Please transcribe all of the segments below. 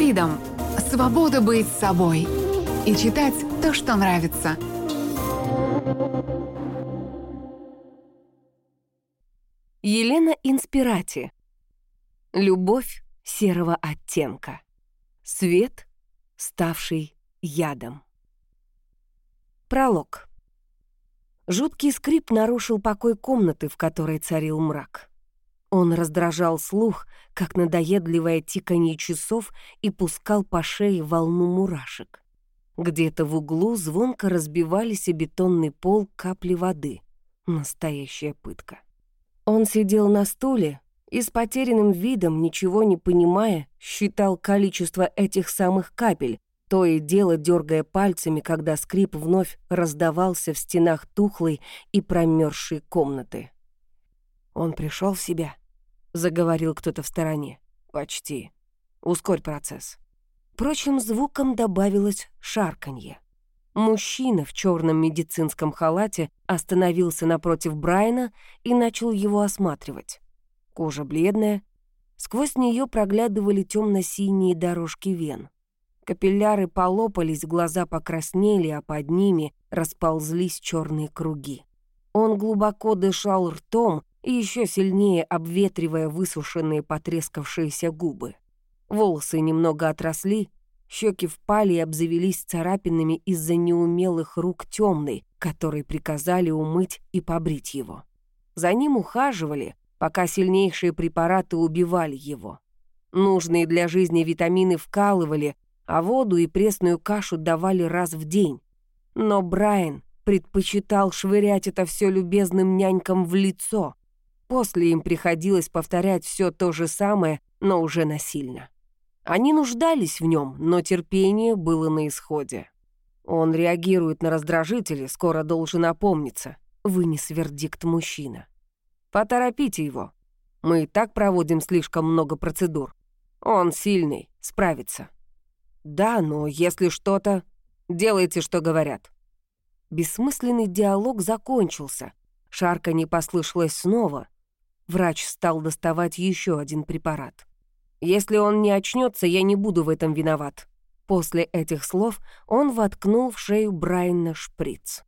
Freedom – свобода быть собой и читать то, что нравится. Елена Инспирати. Любовь серого оттенка. Свет, ставший ядом. Пролог. Жуткий скрип нарушил покой комнаты, в которой царил мрак. Он раздражал слух, как надоедливое тиканье часов, и пускал по шее волну мурашек. Где-то в углу звонко разбивались о бетонный пол капли воды. Настоящая пытка. Он сидел на стуле и с потерянным видом, ничего не понимая, считал количество этих самых капель, то и дело дергая пальцами, когда скрип вновь раздавался в стенах тухлой и промерзшей комнаты. Он пришел в себя. — заговорил кто-то в стороне. «Почти. Ускорь процесс». Впрочем, звуком добавилось шарканье. Мужчина в черном медицинском халате остановился напротив Брайана и начал его осматривать. Кожа бледная, сквозь нее проглядывали темно-синие дорожки вен. Капилляры полопались, глаза покраснели, а под ними расползлись черные круги. Он глубоко дышал ртом, еще сильнее обветривая высушенные потрескавшиеся губы. Волосы немного отросли, щеки впали и обзавелись царапинами из-за неумелых рук темной, которые приказали умыть и побрить его. За ним ухаживали, пока сильнейшие препараты убивали его. Нужные для жизни витамины вкалывали, а воду и пресную кашу давали раз в день. Но Брайан предпочитал швырять это все любезным нянькам в лицо, После им приходилось повторять все то же самое, но уже насильно. Они нуждались в нем, но терпение было на исходе. Он реагирует на раздражители, скоро должен опомниться, вынес вердикт мужчина. Поторопите его. Мы и так проводим слишком много процедур. Он сильный, справится. Да, но если что-то... Делайте, что говорят. Бессмысленный диалог закончился. Шарка не послышалась снова, Врач стал доставать еще один препарат. «Если он не очнется, я не буду в этом виноват». После этих слов он воткнул в шею Брайана шприц.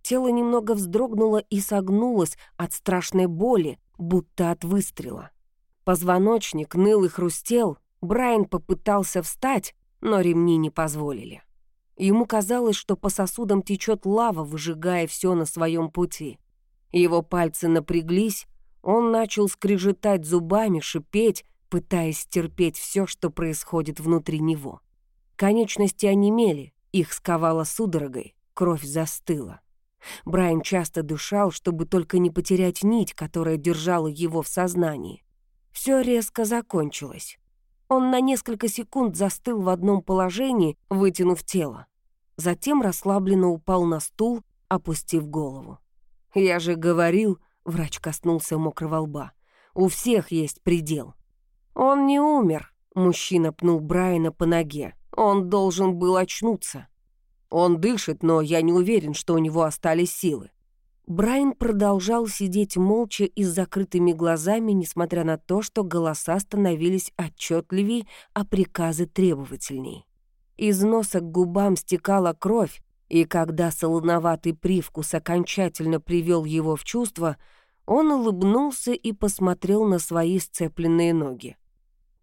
Тело немного вздрогнуло и согнулось от страшной боли, будто от выстрела. Позвоночник ныл и хрустел, Брайан попытался встать, но ремни не позволили. Ему казалось, что по сосудам течет лава, выжигая все на своем пути. Его пальцы напряглись, он начал скрежетать зубами, шипеть, пытаясь терпеть все, что происходит внутри него. Конечности онемели, их сковало судорогой, кровь застыла. Брайан часто дышал, чтобы только не потерять нить, которая держала его в сознании. Все резко закончилось. Он на несколько секунд застыл в одном положении, вытянув тело. Затем расслабленно упал на стул, опустив голову. «Я же говорил, Врач коснулся мокрого лба. «У всех есть предел». «Он не умер», — мужчина пнул Брайана по ноге. «Он должен был очнуться». «Он дышит, но я не уверен, что у него остались силы». Брайан продолжал сидеть молча и с закрытыми глазами, несмотря на то, что голоса становились отчетливей, а приказы требовательней. Из носа к губам стекала кровь, и когда солоноватый привкус окончательно привел его в чувство, он улыбнулся и посмотрел на свои сцепленные ноги.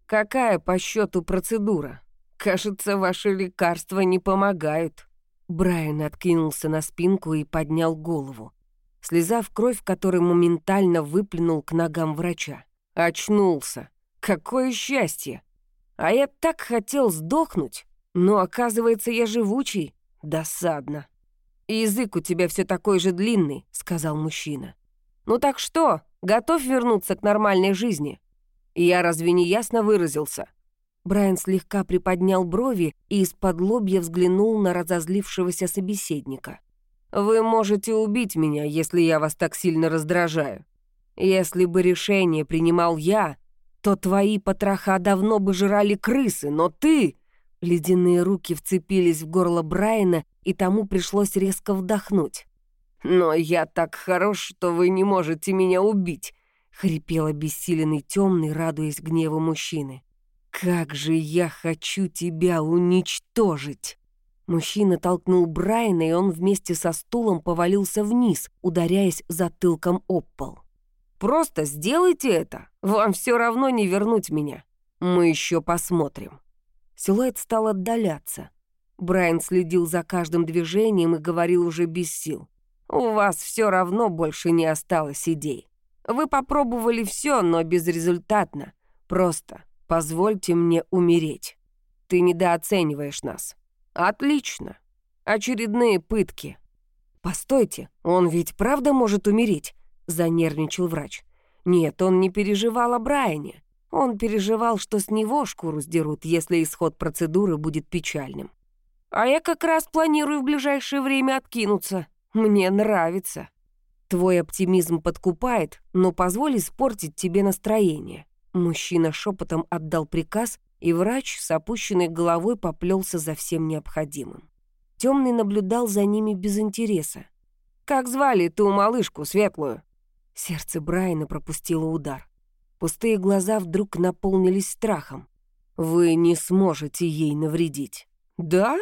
«Какая по счету процедура? Кажется, ваши лекарства не помогают». Брайан откинулся на спинку и поднял голову, слезав кровь, который моментально выплюнул к ногам врача. Очнулся. Какое счастье! А я так хотел сдохнуть, но, оказывается, я живучий. Досадно. «Язык у тебя все такой же длинный», — сказал мужчина. «Ну так что, готов вернуться к нормальной жизни?» «Я разве не ясно выразился?» Брайан слегка приподнял брови и из-под лобья взглянул на разозлившегося собеседника. «Вы можете убить меня, если я вас так сильно раздражаю. Если бы решение принимал я, то твои потроха давно бы жрали крысы, но ты...» Ледяные руки вцепились в горло Брайана, и тому пришлось резко вдохнуть. «Но я так хорош, что вы не можете меня убить», — хрипел обессиленный темный, радуясь гневу мужчины. Как же я хочу тебя уничтожить!» Мужчина толкнул Брайана, и он вместе со стулом повалился вниз, ударяясь затылком об пол. «Просто сделайте это! Вам все равно не вернуть меня. Мы еще посмотрим». Силуэт стал отдаляться. Брайан следил за каждым движением и говорил уже без сил. «У вас все равно больше не осталось идей. Вы попробовали все, но безрезультатно. Просто позвольте мне умереть. Ты недооцениваешь нас. Отлично. Очередные пытки. Постойте, он ведь правда может умереть? Занервничал врач. Нет, он не переживал о Брайане. Он переживал, что с него шкуру сдерут, если исход процедуры будет печальным. А я как раз планирую в ближайшее время откинуться. Мне нравится. Твой оптимизм подкупает, но позволь испортить тебе настроение. Мужчина шепотом отдал приказ, и врач с опущенной головой поплелся за всем необходимым. Темный наблюдал за ними без интереса. «Как звали ту малышку светлую?» Сердце Брайана пропустило удар. Пустые глаза вдруг наполнились страхом. «Вы не сможете ей навредить». «Да?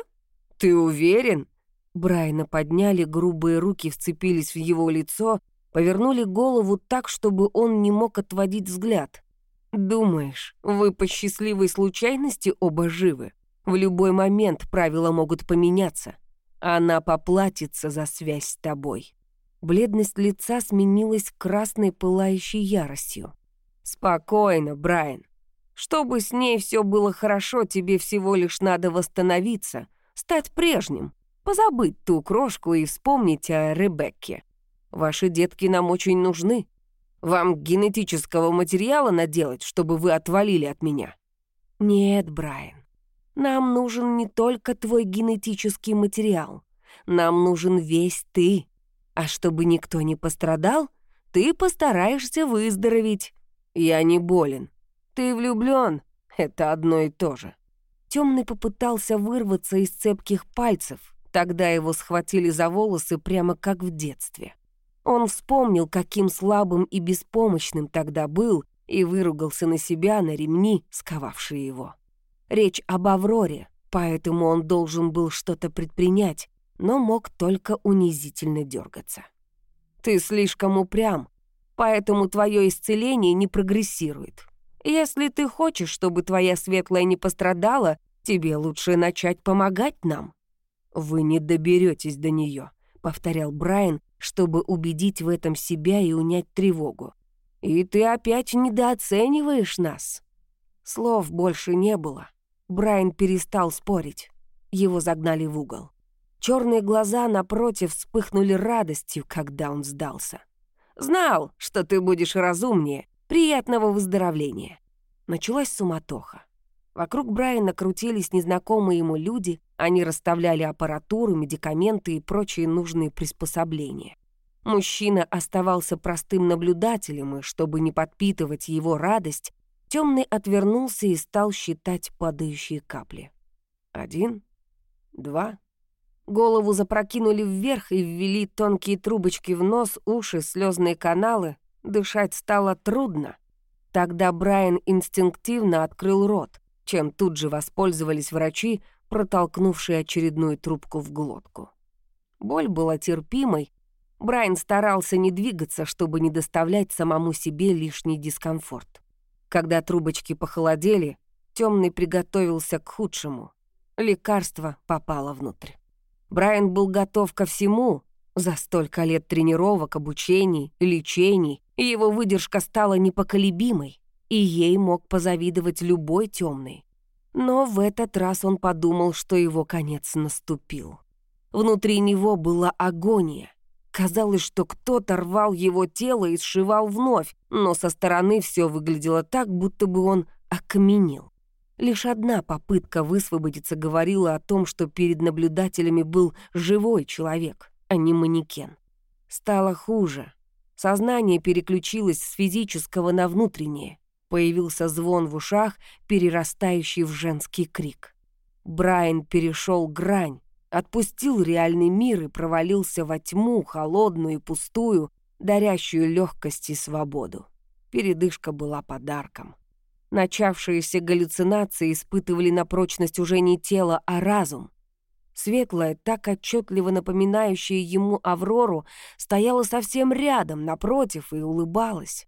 Ты уверен?» Брайана подняли, грубые руки вцепились в его лицо, повернули голову так, чтобы он не мог отводить взгляд. «Думаешь, вы по счастливой случайности оба живы? В любой момент правила могут поменяться. Она поплатится за связь с тобой». Бледность лица сменилась красной пылающей яростью. «Спокойно, Брайан. Чтобы с ней все было хорошо, тебе всего лишь надо восстановиться, стать прежним, позабыть ту крошку и вспомнить о Ребекке. Ваши детки нам очень нужны. Вам генетического материала наделать, чтобы вы отвалили от меня?» «Нет, Брайан, нам нужен не только твой генетический материал. Нам нужен весь ты. А чтобы никто не пострадал, ты постараешься выздороветь. Я не болен. Ты влюблен. Это одно и то же». Темный попытался вырваться из цепких пальцев. Тогда его схватили за волосы прямо как в детстве. Он вспомнил, каким слабым и беспомощным тогда был, и выругался на себя, на ремни, сковавшие его. Речь об Авроре, поэтому он должен был что-то предпринять, но мог только унизительно дергаться. «Ты слишком упрям, поэтому твое исцеление не прогрессирует. Если ты хочешь, чтобы твоя светлая не пострадала, тебе лучше начать помогать нам». «Вы не доберетесь до нее», — повторял Брайан, чтобы убедить в этом себя и унять тревогу. «И ты опять недооцениваешь нас». Слов больше не было. Брайан перестал спорить. Его загнали в угол. Черные глаза напротив вспыхнули радостью, когда он сдался. «Знал, что ты будешь разумнее. Приятного выздоровления». Началась суматоха. Вокруг Брайана крутились незнакомые ему люди, они расставляли аппаратуру, медикаменты и прочие нужные приспособления. Мужчина оставался простым наблюдателем, и чтобы не подпитывать его радость, темный отвернулся и стал считать падающие капли. Один, два. Голову запрокинули вверх и ввели тонкие трубочки в нос, уши, слезные каналы. Дышать стало трудно. Тогда Брайан инстинктивно открыл рот чем тут же воспользовались врачи, протолкнувшие очередную трубку в глотку. Боль была терпимой. Брайан старался не двигаться, чтобы не доставлять самому себе лишний дискомфорт. Когда трубочки похолодели, темный приготовился к худшему. Лекарство попало внутрь. Брайан был готов ко всему. За столько лет тренировок, обучений, лечений его выдержка стала непоколебимой и ей мог позавидовать любой темный. Но в этот раз он подумал, что его конец наступил. Внутри него была агония. Казалось, что кто-то рвал его тело и сшивал вновь, но со стороны все выглядело так, будто бы он окаменел. Лишь одна попытка высвободиться говорила о том, что перед наблюдателями был живой человек, а не манекен. Стало хуже. Сознание переключилось с физического на внутреннее. Появился звон в ушах, перерастающий в женский крик. Брайан перешел грань, отпустил реальный мир и провалился во тьму, холодную и пустую, дарящую легкость и свободу. Передышка была подарком. Начавшиеся галлюцинации испытывали на прочность уже не тело, а разум. Светлая, так отчетливо напоминающая ему Аврору, стояла совсем рядом, напротив, и улыбалась.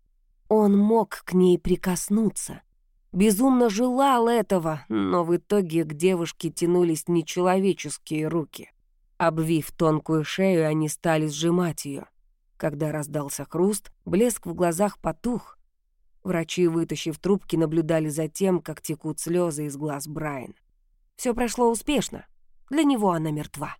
Он мог к ней прикоснуться. Безумно желал этого, но в итоге к девушке тянулись нечеловеческие руки. Обвив тонкую шею, они стали сжимать ее. Когда раздался хруст, блеск в глазах потух. Врачи, вытащив трубки, наблюдали за тем, как текут слезы из глаз Брайан. Все прошло успешно. Для него она мертва.